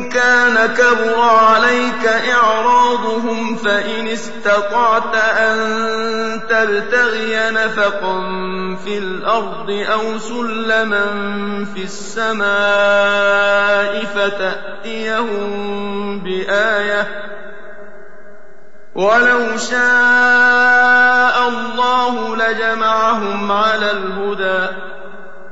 كان كبر عليك إعراضهم فإن استطعت أن تبتغي نفقا في الأرض أو سلما في السماء فتأتيهم بآية ولو شاء الله لجمعهم على الهدى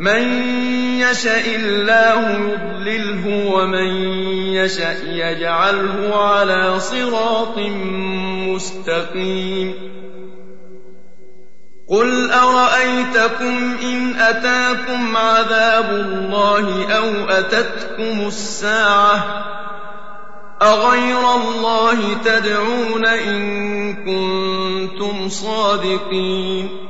من يشاء الله يضلله ومن يشاء يجعله على صراط مستقيم. قل أرأيتكم إن أتاكم عذاب الله أو أتتكم الساعة؟ أغير الله تدعون إن كنتم صادقين.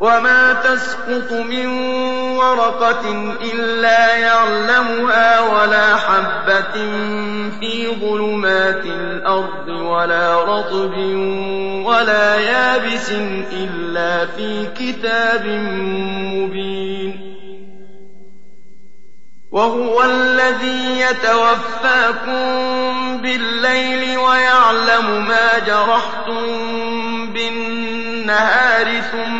وما تسقط من ورقة إلا يعلمها ولا حبة في ظلمات الأرض ولا رطب ولا يابس إلا في كتاب مبين وهو الذي يتوفاكم بالليل ويعلم ما جرحتم بالنهار ثم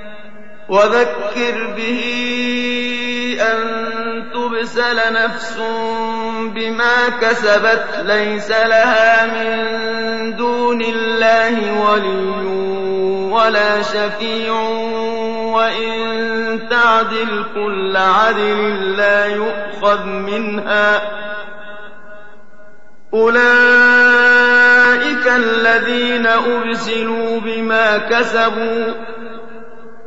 وذكر به أن تبسل نفس بما كسبت ليس لها من دون الله ولي ولا شفيع. وإن تعدل كل عدل لا يؤخذ منها. أولئك الذين أبسلوا بما كسبوا.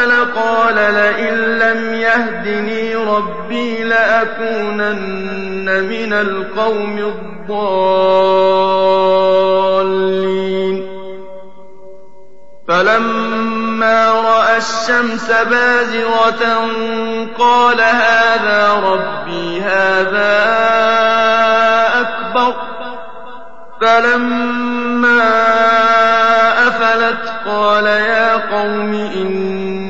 أَفَلَ قَالَ لَئِن لَّمْ يَهْدِنِي رَبِّي لَأَكُونَنَّ مِنَ الْقَوْمِ الضَّالِّينَ. فَلَمَّا رَأَى الشَّمْسَ بَازِغَةً قَالَ هَٰذَا رَبِّي هَٰذَا أَكْبَرُ. فَلَمَّا أَفَلَتْ قَالَ يَا قَوْمِ إِنِّي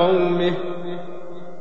ۚ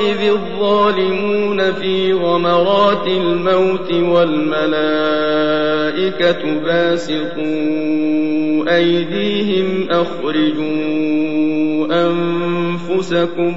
إذ الظالمون في غمرات الموت والملائكة باسطوا أيديهم أخرجوا أنفسكم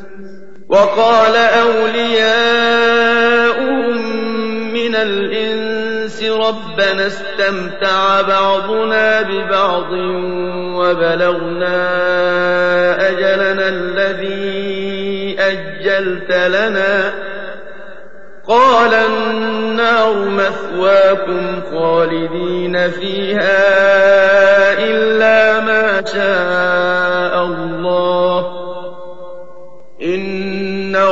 وقال أولياؤهم من الإنس ربنا استمتع بعضنا ببعض وبلغنا أجلنا الذي أجلت لنا. قال النار مثواكم خالدين فيها إلا ما شاء الله.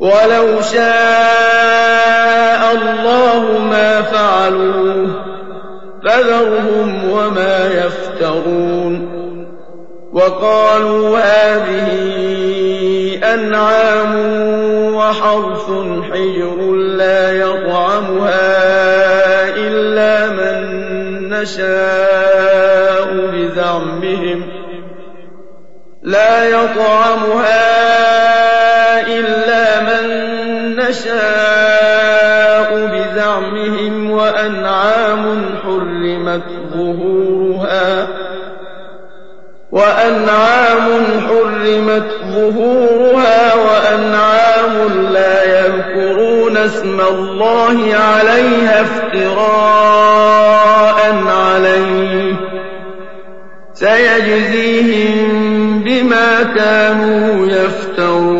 ولو شاء الله ما فعلوه فذرهم وما يفترون وقالوا هذه أنعام وحرث حجر لا يطعمها إلا من نشاء بزعمهم لا يطعمها إلا نشاء بزعمهم وأنعام حرمت ظهورها وأنعام حرمت ظهورها وأنعام لا يذكرون اسم الله عليها افتراء عليه سيجزيهم بما كانوا يفترون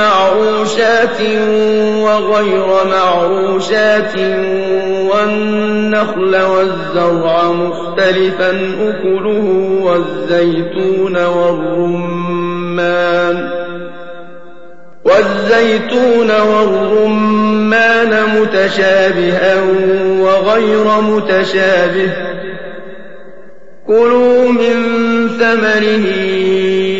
معروشات وغير معروشات والنخل والزرع مختلفا أكله والزيتون والرمان. والزيتون والرمان متشابها وغير متشابه. كلوا من ثمره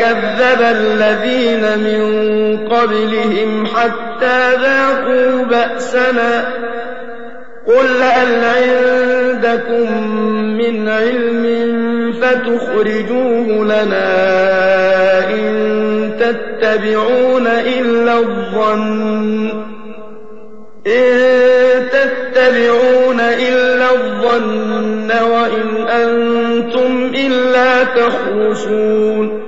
كذب الذين من قبلهم حتى ذاقوا بأسنا. قل هل عندكم من علم فتخرجوه لنا إن تتبعون إلا الظن إن تتبعون إلا الظن وإن أنتم إلا تخرسون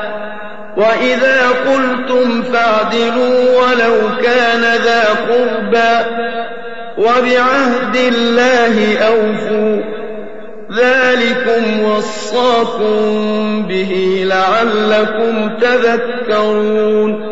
وإذا قلتم فاعدلوا ولو كان ذا قربى وبعهد الله أوفوا ذلكم وصاكم به لعلكم تذكرون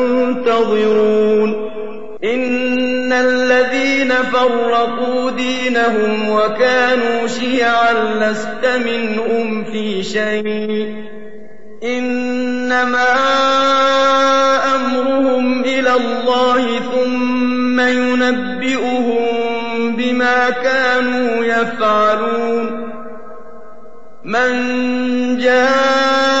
إن الذين فرقوا دينهم وكانوا شيعا لست منهم في شيء. إنما أمرهم إلى الله ثم ينبئهم بما كانوا يفعلون. من جاء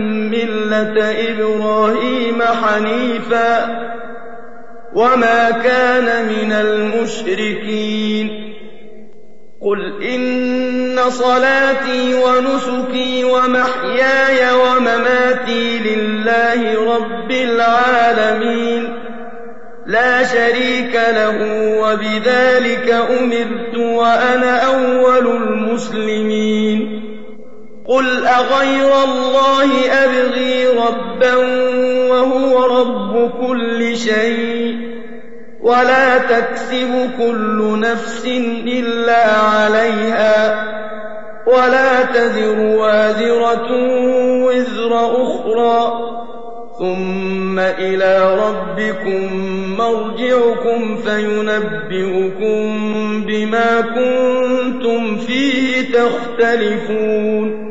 إبراهيم حنيفا وما كان من المشركين. قل إن صلاتي ونسكي ومحياي ومماتي لله رب العالمين. لا شريك له وبذلك أمرت وأنا أول المسلمين. قل أغير الله أبغي ربا وهو رب كل شيء ولا تكسب كل نفس إلا عليها ولا تزر وازرة وزر أخرى ثم إلى ربكم مرجعكم فينبئكم بما كنتم فيه تختلفون